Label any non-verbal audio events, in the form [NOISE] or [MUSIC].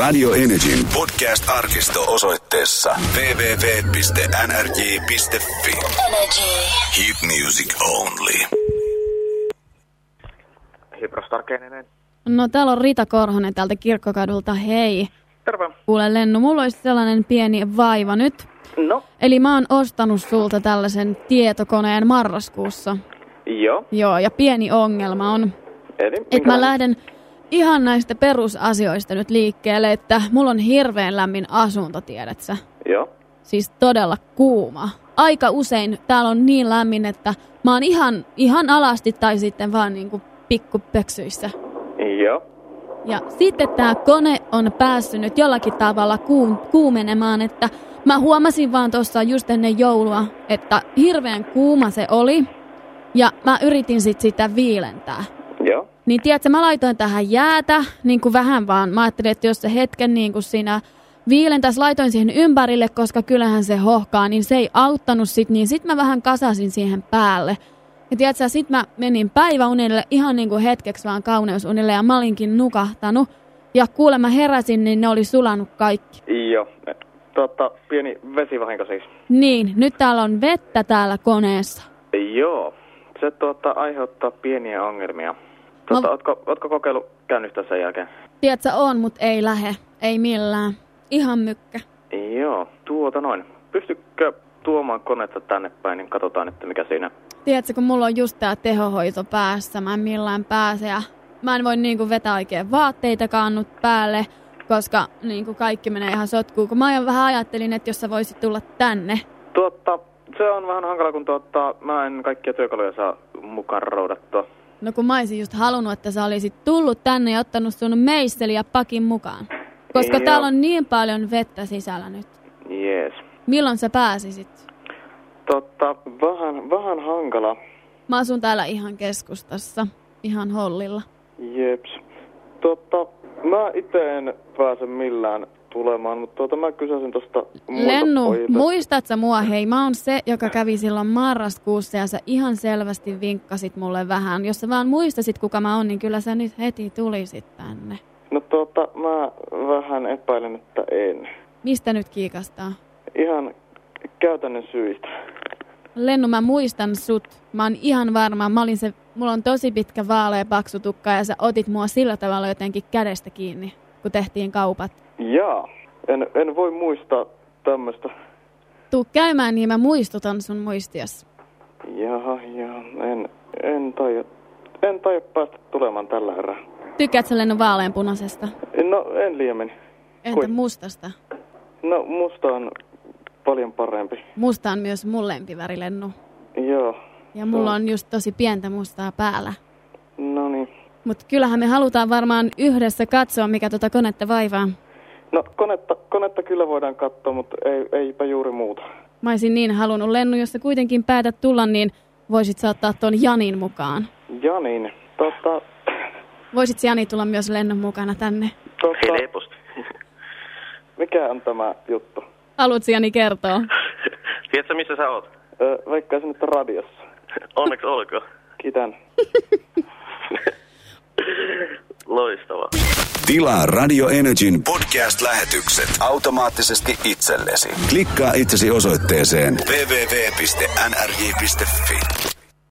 Radio Energyn podcast-arkisto osoitteessa www.nrj.fi. Energy. Hit music only. No täällä on Rita Korhonen täältä Kirkkokadulta, hei. Terve. Kuule Lennu, mulla olisi sellainen pieni vaiva nyt. No, Eli mä oon ostanut sulta tällaisen tietokoneen marraskuussa. joo. Joo, ja pieni ongelma on, Eli että mä lähden ihan näistä perusasioista nyt liikkeelle, että mulla on hirveän lämmin asunto, tiedät sä. Joo. Siis todella kuuma. Aika usein täällä on niin lämmin, että mä oon ihan, ihan alasti tai sitten vaan niinku pikkupöksyissä. Joo. Ja sitten tämä kone on päässyt nyt jollakin tavalla kuum- kuumenemaan, että mä huomasin vaan tuossa just ennen joulua, että hirveän kuuma se oli. Ja mä yritin sit sitä viilentää. Joo. Niin tiedätkö, mä laitoin tähän jäätä, niin kuin vähän vaan. Mä ajattelin, että jos se hetken niin kuin siinä viilentäs, laitoin siihen ympärille, koska kyllähän se hohkaa, niin se ei auttanut sit, niin sit mä vähän kasasin siihen päälle. Ja tiedätkö, sit mä menin päiväunille ihan niin kuin hetkeksi vaan kauneusunille ja mä olinkin nukahtanut. Ja kuulemma heräsin, niin ne oli sulanut kaikki. Joo. Tota, pieni vesivahinko siis. Niin, nyt täällä on vettä täällä koneessa. Joo. Se tuota, aiheuttaa pieniä ongelmia. Tota, No- ootko, ootko kokeillut käynnistää sen jälkeen? Tiedätkö, on, mutta ei lähe. Ei millään. Ihan mykkä. Joo. Tuota noin. Pystykö tuomaan konetta tänne päin, niin katsotaan, että mikä siinä. Tiedätkö, kun mulla on just tää tehohoito päässä, mä en millään pääse ja mä en voi niinku vetää oikein vaatteitakaan nyt päälle, koska niinku kaikki menee ihan sotkuun. Kun mä jo vähän ajattelin, että jos sä voisit tulla tänne. Tuota, se on vähän hankala, kun tuota, mä en kaikkia työkaluja saa mukaan roudattua. No kun mä olisin just halunnut, että sä olisit tullut tänne ja ottanut sun meisseli ja pakin mukaan. Koska Joo. täällä on niin paljon vettä sisällä nyt. Jees. Milloin sä pääsisit? Totta, vähän, vähän hankala. Mä asun täällä ihan keskustassa, ihan hollilla. Jeps. Totta, mä itse en pääse millään tulemaan, mutta tuota, mä kysäsin tosta muilta Lennu, pojilta. muistat sä mua? Hei, mä oon se, joka kävi silloin marraskuussa ja sä ihan selvästi vinkkasit mulle vähän. Jos sä vaan muistasit, kuka mä oon, niin kyllä sä nyt heti tulisit tänne. No tuota, mä vähän epäilen, että en. Mistä nyt kiikastaa? Ihan käytännön syistä. Lennu, mä muistan sut. Mä oon ihan varma. Mä olin se, mulla on tosi pitkä vaalea paksu tukka ja sä otit mua sillä tavalla jotenkin kädestä kiinni, kun tehtiin kaupat. Jaa, en, en voi muistaa tämmöstä. Tuu käymään, niin mä muistutan sun muistiossa. Jaha, jaa, en, en taida, en taida päästä tulemaan tällä erää. Tykkäätkö sä Lennu vaaleanpunaisesta? No, en liiemmin. Entä Kui? mustasta? No, musta on paljon parempi. Musta on myös mun lempiväri, Lennu. Joo. Ja mulla on just tosi pientä mustaa päällä. No niin. Mutta kyllähän me halutaan varmaan yhdessä katsoa, mikä tota konetta vaivaa. No, konetta, konetta kyllä voidaan katsoa, mutta ei, eipä juuri muuta. Mä olisin niin halunnut, Lennu, jos sä kuitenkin päätät tulla, niin voisit saattaa ton Janin mukaan. Janin, tota, Voisit Jani tulla myös Lennun mukana tänne. tota Helposti. mikä on tämä juttu? Haluatko Jani kertoa? Tiedätkö, missä sä oot? Öö, veikkaisin, että radiossa. Onneksi olkoon. Kiitän. [LAUGHS] Loistavaa. Tilaa Radio Energyn podcast-lähetykset automaattisesti itsellesi. Klikkaa itsesi osoitteeseen www.nrj.fi.